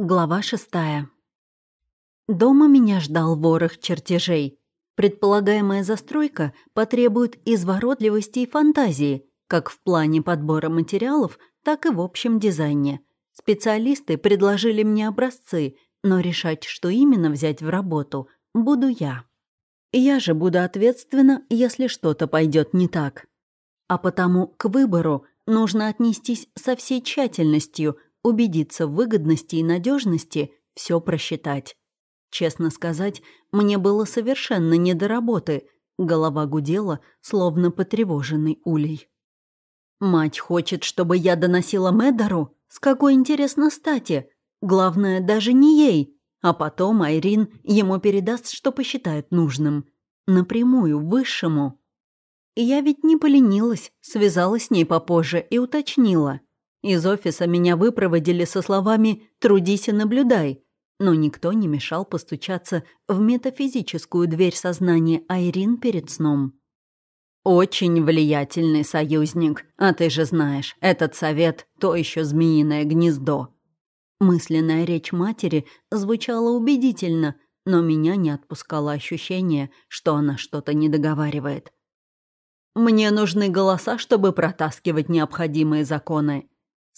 Глава шестая. Дома меня ждал ворох чертежей. Предполагаемая застройка потребует изворотливости и фантазии, как в плане подбора материалов, так и в общем дизайне. Специалисты предложили мне образцы, но решать, что именно взять в работу, буду я. Я же буду ответственна, если что-то пойдет не так. А потому к выбору нужно отнестись со всей тщательностью – убедиться в выгодности и надежности, все просчитать. Честно сказать, мне было совершенно не до работы. Голова гудела, словно потревоженный улей. «Мать хочет, чтобы я доносила Медору? С какой, интересно, стати? Главное, даже не ей. А потом Айрин ему передаст, что посчитает нужным. Напрямую, высшему. И я ведь не поленилась, связалась с ней попозже и уточнила. Из офиса меня выпроводили со словами «трудись и наблюдай», но никто не мешал постучаться в метафизическую дверь сознания Айрин перед сном. «Очень влиятельный союзник, а ты же знаешь, этот совет — то еще змеиное гнездо». Мысленная речь матери звучала убедительно, но меня не отпускало ощущение, что она что-то не договаривает. «Мне нужны голоса, чтобы протаскивать необходимые законы»,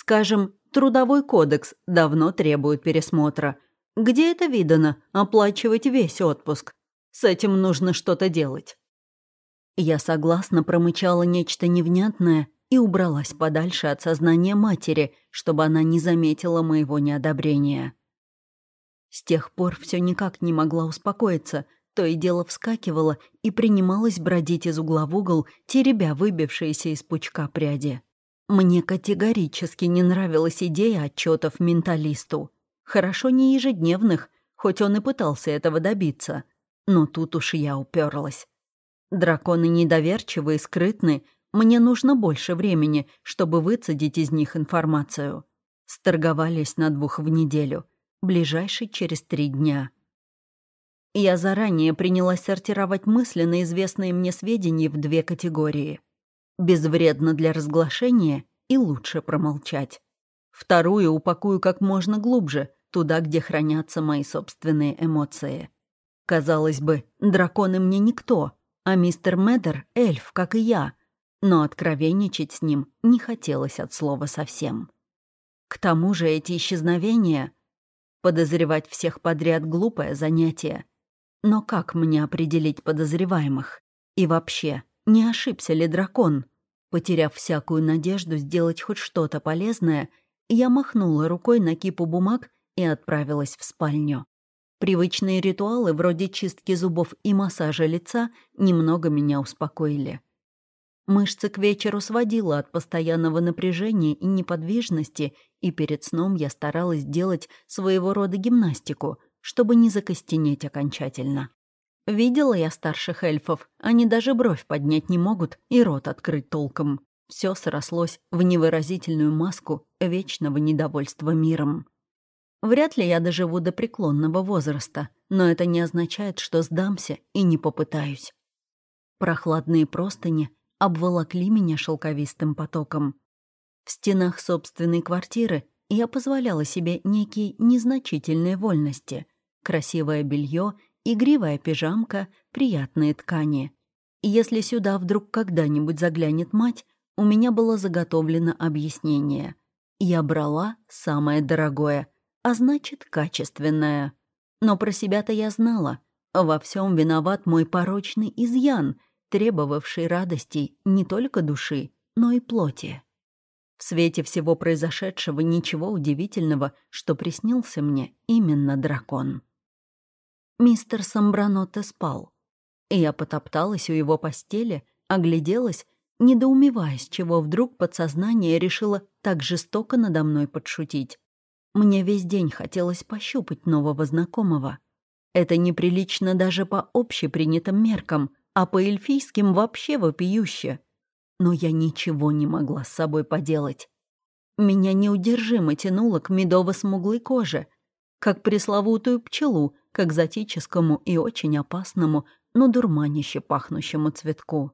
Скажем, Трудовой кодекс давно требует пересмотра. Где это видано? Оплачивать весь отпуск. С этим нужно что-то делать. Я согласно промычала нечто невнятное и убралась подальше от сознания матери, чтобы она не заметила моего неодобрения. С тех пор все никак не могла успокоиться, то и дело вскакивала и принималась бродить из угла в угол, теребя выбившиеся из пучка пряди. Мне категорически не нравилась идея отчетов менталисту. Хорошо не ежедневных, хоть он и пытался этого добиться. Но тут уж я уперлась. Драконы недоверчивы и скрытны, мне нужно больше времени, чтобы выцедить из них информацию. Сторговались на двух в неделю, ближайший через три дня. Я заранее принялась сортировать мысленно известные мне сведения в две категории — безвредно для разглашения и лучше промолчать. Вторую упакую как можно глубже, туда, где хранятся мои собственные эмоции. Казалось бы, драконы мне никто, а мистер Медер — эльф, как и я, но откровенничать с ним не хотелось от слова совсем. К тому же эти исчезновения... Подозревать всех подряд — глупое занятие. Но как мне определить подозреваемых? И вообще, не ошибся ли дракон? Потеряв всякую надежду сделать хоть что-то полезное, я махнула рукой на кипу бумаг и отправилась в спальню. Привычные ритуалы вроде чистки зубов и массажа лица немного меня успокоили. Мышцы к вечеру сводила от постоянного напряжения и неподвижности, и перед сном я старалась делать своего рода гимнастику, чтобы не закостенеть окончательно. Видела я старших эльфов, они даже бровь поднять не могут и рот открыть толком. Все срослось в невыразительную маску вечного недовольства миром. Вряд ли я доживу до преклонного возраста, но это не означает, что сдамся и не попытаюсь. Прохладные простыни обволокли меня шелковистым потоком. В стенах собственной квартиры я позволяла себе некие незначительные вольности. Красивое белье Игривая пижамка, приятные ткани. если сюда вдруг когда-нибудь заглянет мать, у меня было заготовлено объяснение. Я брала самое дорогое, а значит, качественное. Но про себя-то я знала. Во всем виноват мой порочный изъян, требовавший радостей не только души, но и плоти. В свете всего произошедшего ничего удивительного, что приснился мне именно дракон мистер Самбраноте спал. И я потопталась у его постели, огляделась, недоумевая, с чего вдруг подсознание решило так жестоко надо мной подшутить. Мне весь день хотелось пощупать нового знакомого. Это неприлично даже по общепринятым меркам, а по эльфийским вообще вопиюще. Но я ничего не могла с собой поделать. Меня неудержимо тянуло к медово-смуглой коже, как пресловутую пчелу, к экзотическому и очень опасному, но дурманище пахнущему цветку.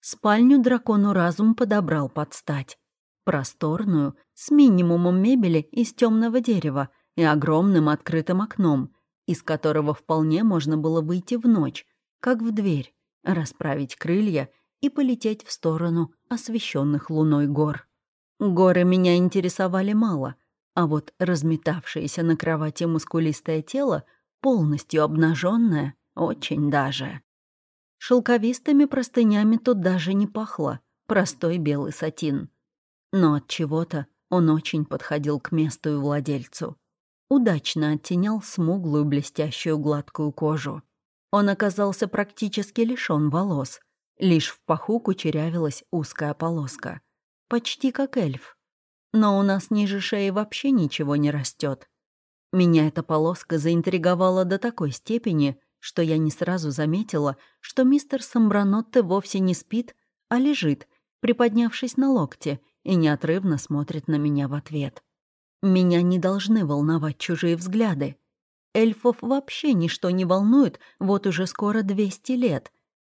Спальню дракону разум подобрал под стать. Просторную, с минимумом мебели из темного дерева, и огромным открытым окном, из которого вполне можно было выйти в ночь, как в дверь, расправить крылья и полететь в сторону освещенных луной гор. Горы меня интересовали мало, а вот разметавшееся на кровати мускулистое тело, полностью обнаженное, очень даже. Шелковистыми простынями тут даже не пахло, простой белый сатин. Но от чего-то он очень подходил к месту и владельцу. Удачно оттенял смуглую блестящую гладкую кожу. Он оказался практически лишён волос. Лишь в паху кучерявилась узкая полоска. Почти как эльф. Но у нас ниже шеи вообще ничего не растет. Меня эта полоска заинтриговала до такой степени, что я не сразу заметила, что мистер Самбранотте вовсе не спит, а лежит, приподнявшись на локте, и неотрывно смотрит на меня в ответ. Меня не должны волновать чужие взгляды. Эльфов вообще ничто не волнует вот уже скоро 200 лет.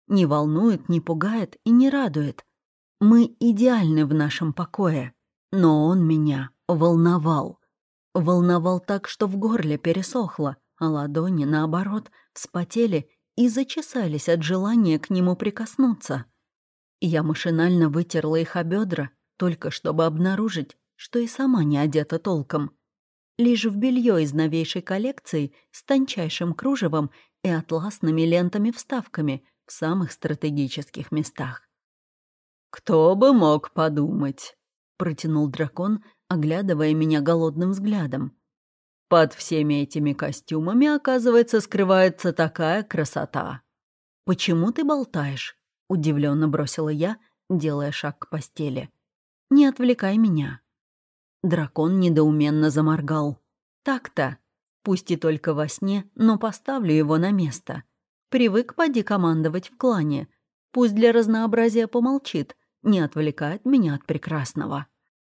Не волнует, не пугает и не радует. Мы идеальны в нашем покое. Но он меня волновал. Волновал так, что в горле пересохло, а ладони, наоборот, вспотели и зачесались от желания к нему прикоснуться. Я машинально вытерла их о бедра, только чтобы обнаружить, что и сама не одета толком. Лишь в белье из новейшей коллекции с тончайшим кружевом и атласными лентами-вставками в самых стратегических местах. «Кто бы мог подумать?» — протянул дракон, оглядывая меня голодным взглядом. Под всеми этими костюмами, оказывается, скрывается такая красота. «Почему ты болтаешь?» — удивленно бросила я, делая шаг к постели. «Не отвлекай меня». Дракон недоуменно заморгал. «Так-то. Пусть и только во сне, но поставлю его на место. Привык поди командовать в клане. Пусть для разнообразия помолчит, не отвлекает меня от прекрасного.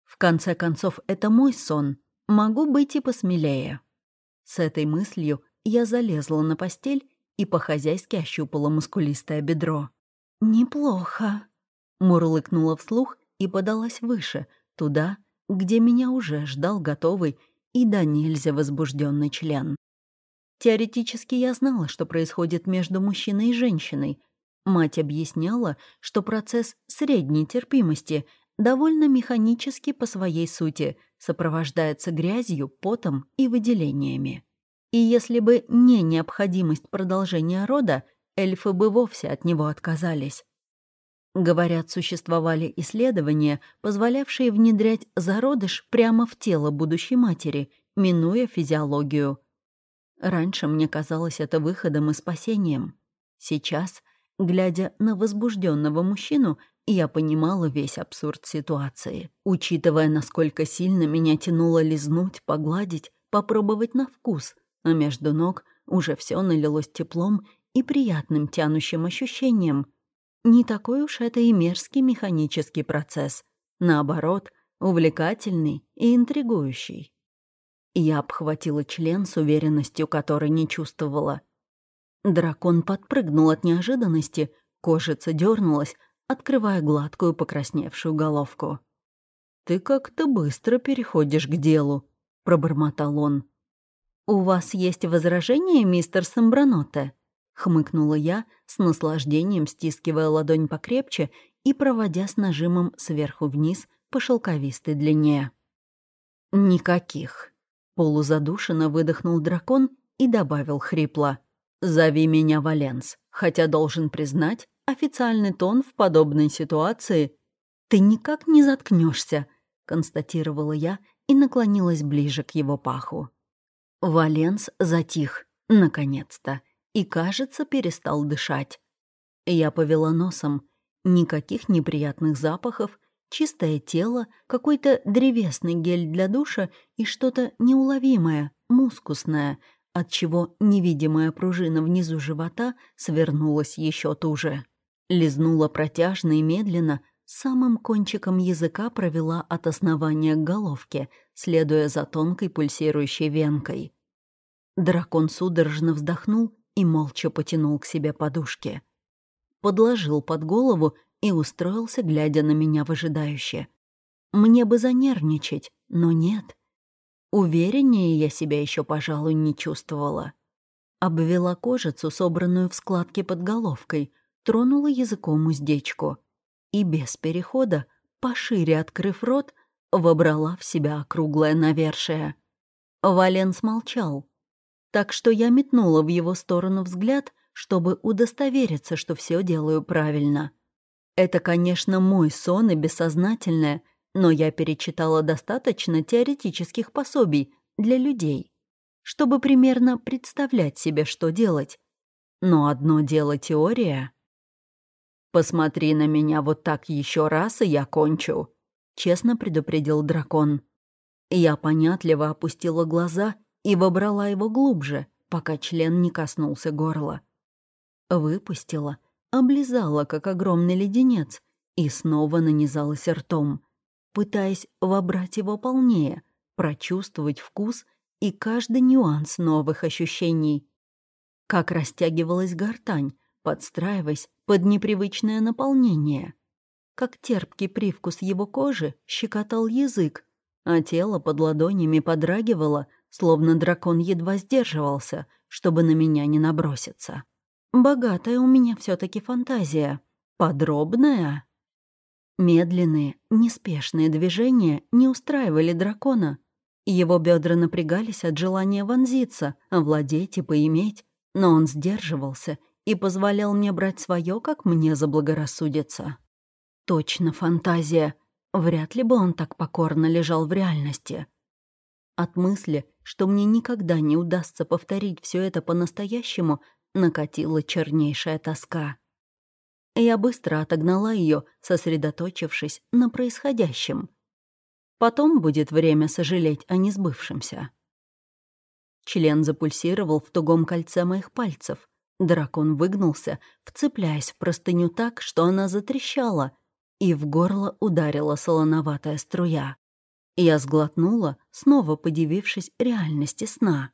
В конце концов, это мой сон, Могу быть и посмелее. С этой мыслью я залезла на постель и по-хозяйски ощупала мускулистое бедро. «Неплохо», — мурлыкнула вслух и подалась выше, туда, где меня уже ждал готовый и да нельзя возбужденный член. Теоретически я знала, что происходит между мужчиной и женщиной. Мать объясняла, что процесс средней терпимости довольно механически по своей сути — сопровождается грязью, потом и выделениями. И если бы не необходимость продолжения рода, эльфы бы вовсе от него отказались. Говорят, существовали исследования, позволявшие внедрять зародыш прямо в тело будущей матери, минуя физиологию. Раньше мне казалось это выходом и спасением. Сейчас, глядя на возбужденного мужчину, я понимала весь абсурд ситуации, учитывая, насколько сильно меня тянуло лизнуть, погладить, попробовать на вкус, а между ног уже все налилось теплом и приятным тянущим ощущением. Не такой уж это и мерзкий механический процесс. Наоборот, увлекательный и интригующий. Я обхватила член с уверенностью, которой не чувствовала. Дракон подпрыгнул от неожиданности, кожица дернулась, открывая гладкую покрасневшую головку. «Ты как-то быстро переходишь к делу», — пробормотал он. «У вас есть возражение, мистер Самбраноте?» — хмыкнула я, с наслаждением стискивая ладонь покрепче и проводя с нажимом сверху вниз по шелковистой длине. «Никаких», — полузадушенно выдохнул дракон и добавил хрипло. «Зови меня Валенс, хотя должен признать, Официальный тон в подобной ситуации «Ты никак не заткнешься, констатировала я и наклонилась ближе к его паху. Валенс затих, наконец-то, и, кажется, перестал дышать. Я повела носом. Никаких неприятных запахов, чистое тело, какой-то древесный гель для душа и что-то неуловимое, мускусное, от чего невидимая пружина внизу живота свернулась еще туже. Лизнула протяжно и медленно, самым кончиком языка провела от основания к головке, следуя за тонкой пульсирующей венкой. Дракон судорожно вздохнул и молча потянул к себе подушки. Подложил под голову и устроился, глядя на меня выжидающе. Мне бы занервничать, но нет. Увереннее я себя еще, пожалуй, не чувствовала. Обвела кожицу, собранную в складке под головкой, тронула языком уздечку и без перехода, пошире открыв рот, вобрала в себя округлое навершие. Валенс молчал, так что я метнула в его сторону взгляд, чтобы удостовериться, что все делаю правильно. Это, конечно, мой сон и бессознательное, но я перечитала достаточно теоретических пособий для людей, чтобы примерно представлять себе, что делать. Но одно дело теория. «Посмотри на меня вот так еще раз, и я кончу», — честно предупредил дракон. Я понятливо опустила глаза и вобрала его глубже, пока член не коснулся горла. Выпустила, облизала, как огромный леденец, и снова нанизалась ртом, пытаясь вобрать его полнее, прочувствовать вкус и каждый нюанс новых ощущений. Как растягивалась гортань, подстраиваясь под непривычное наполнение. Как терпкий привкус его кожи щекотал язык, а тело под ладонями подрагивало, словно дракон едва сдерживался, чтобы на меня не наброситься. Богатая у меня все таки фантазия. Подробная. Медленные, неспешные движения не устраивали дракона. Его бедра напрягались от желания вонзиться, овладеть и поиметь, но он сдерживался и позволял мне брать свое, как мне заблагорассудится. Точно фантазия. Вряд ли бы он так покорно лежал в реальности. От мысли, что мне никогда не удастся повторить все это по-настоящему, накатила чернейшая тоска. Я быстро отогнала ее, сосредоточившись на происходящем. Потом будет время сожалеть о несбывшемся. Член запульсировал в тугом кольце моих пальцев. Дракон выгнулся, вцепляясь в простыню так, что она затрещала, и в горло ударила солоноватая струя. Я сглотнула, снова подивившись реальности сна.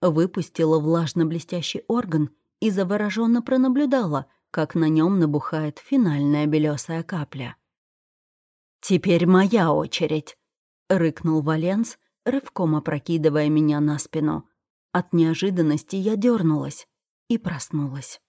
Выпустила влажно-блестящий орган и завороженно пронаблюдала, как на нем набухает финальная белесая капля. «Теперь моя очередь!» — рыкнул Валенс, рывком опрокидывая меня на спину. От неожиданности я дернулась и проснулась.